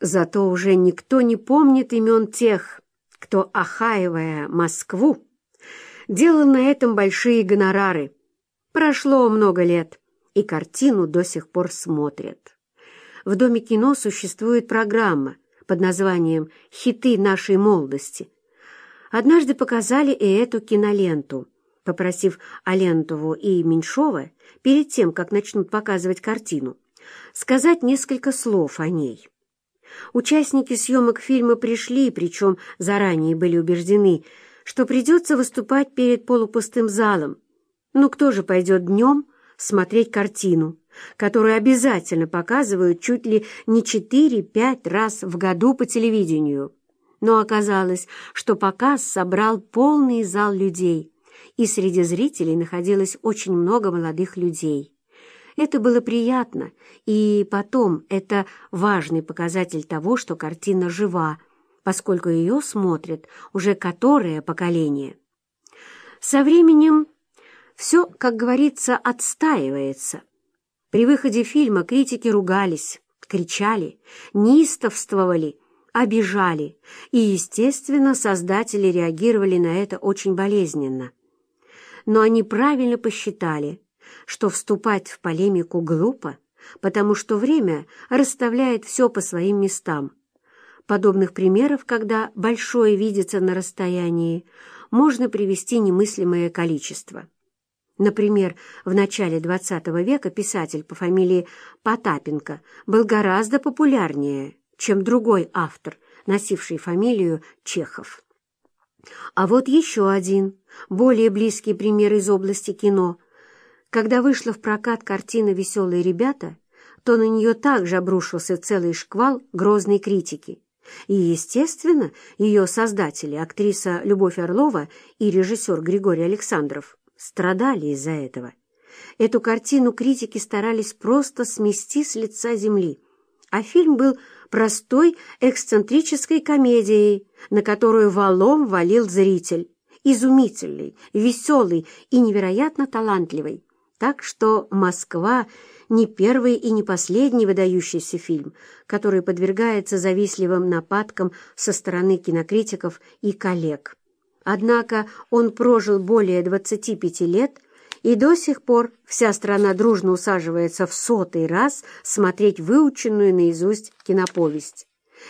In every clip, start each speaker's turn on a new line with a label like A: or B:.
A: Зато уже никто не помнит имен тех, кто, охаивая Москву, делал на этом большие гонорары. Прошло много лет, и картину до сих пор смотрят. В Доме кино существует программа под названием «Хиты нашей молодости». Однажды показали и эту киноленту, попросив Алентову и Меньшова перед тем, как начнут показывать картину, сказать несколько слов о ней. Участники съемок фильма пришли, причем заранее были убеждены, что придется выступать перед полупустым залом. Но кто же пойдет днем смотреть картину, которую обязательно показывают чуть ли не 4-5 раз в году по телевидению? Но оказалось, что показ собрал полный зал людей, и среди зрителей находилось очень много молодых людей. Это было приятно, и потом это важный показатель того, что картина жива, поскольку ее смотрят уже которое поколение. Со временем все, как говорится, отстаивается. При выходе фильма критики ругались, кричали, неистовствовали, обижали, и, естественно, создатели реагировали на это очень болезненно. Но они правильно посчитали – что вступать в полемику глупо, потому что время расставляет все по своим местам. Подобных примеров, когда большое видится на расстоянии, можно привести немыслимое количество. Например, в начале XX века писатель по фамилии Потапенко был гораздо популярнее, чем другой автор, носивший фамилию Чехов. А вот еще один, более близкий пример из области кино – когда вышла в прокат картина «Веселые ребята», то на нее также обрушился целый шквал грозной критики. И, естественно, ее создатели, актриса Любовь Орлова и режиссер Григорий Александров, страдали из-за этого. Эту картину критики старались просто смести с лица земли, а фильм был простой эксцентрической комедией, на которую валом валил зритель, изумительный, веселый и невероятно талантливый. Так что «Москва» не первый и не последний выдающийся фильм, который подвергается завистливым нападкам со стороны кинокритиков и коллег. Однако он прожил более 25 лет, и до сих пор вся страна дружно усаживается в сотый раз смотреть выученную наизусть киноповесть.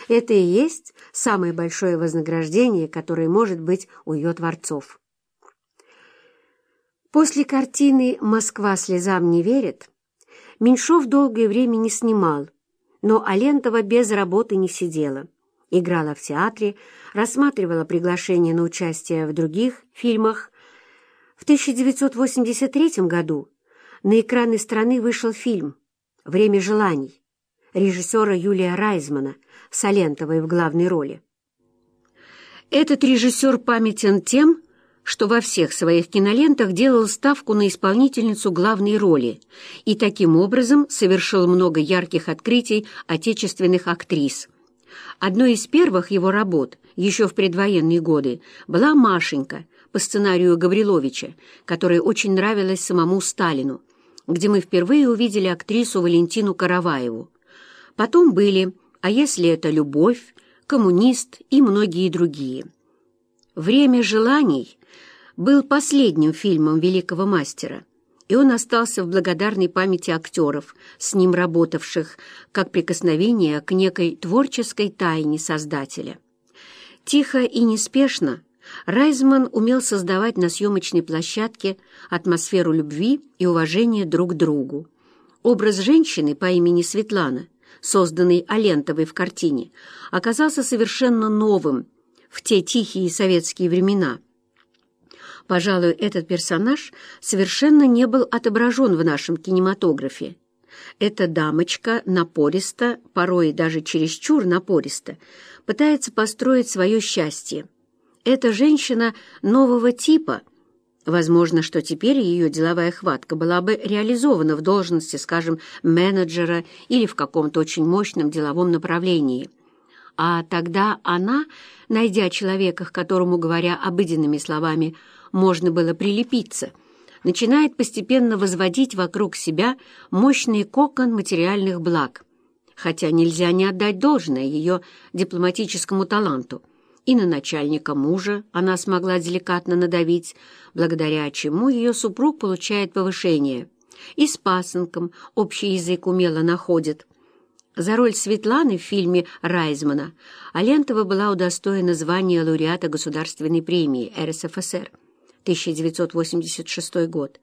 A: Это и есть самое большое вознаграждение, которое может быть у ее творцов. После картины «Москва слезам не верит» Меньшов долгое время не снимал, но Алентова без работы не сидела. Играла в театре, рассматривала приглашения на участие в других фильмах. В 1983 году на экраны страны вышел фильм «Время желаний» режиссера Юлия Райзмана с Алентовой в главной роли. Этот режиссер памятен тем, что во всех своих кинолентах делал ставку на исполнительницу главной роли и таким образом совершил много ярких открытий отечественных актрис. Одной из первых его работ, еще в предвоенные годы, была «Машенька» по сценарию Гавриловича, которая очень нравилась самому Сталину, где мы впервые увидели актрису Валентину Караваеву. Потом были «А если это любовь», «Коммунист» и многие другие. «Время желаний» был последним фильмом великого мастера, и он остался в благодарной памяти актеров, с ним работавших, как прикосновение к некой творческой тайне Создателя. Тихо и неспешно Райзман умел создавать на съемочной площадке атмосферу любви и уважения друг к другу. Образ женщины по имени Светлана, созданный Алентовой в картине, оказался совершенно новым в те тихие советские времена – Пожалуй, этот персонаж совершенно не был отображен в нашем кинематографе. Эта дамочка напористо, порой даже чересчур напористо, пытается построить свое счастье. Эта женщина нового типа. Возможно, что теперь ее деловая хватка была бы реализована в должности, скажем, менеджера или в каком-то очень мощном деловом направлении. А тогда она, найдя человека, к которому, говоря обыденными словами, можно было прилепиться, начинает постепенно возводить вокруг себя мощный кокон материальных благ. хотя нельзя не отдать должное ее дипломатическому таланту. И на начальника мужа она смогла деликатно надавить, благодаря чему ее супруг получает повышение. И с пасынком общий язык умело находит. За роль Светланы в фильме Райзмана Алентова была удостоена звания лауреата Государственной премии РСФСР 1986 год.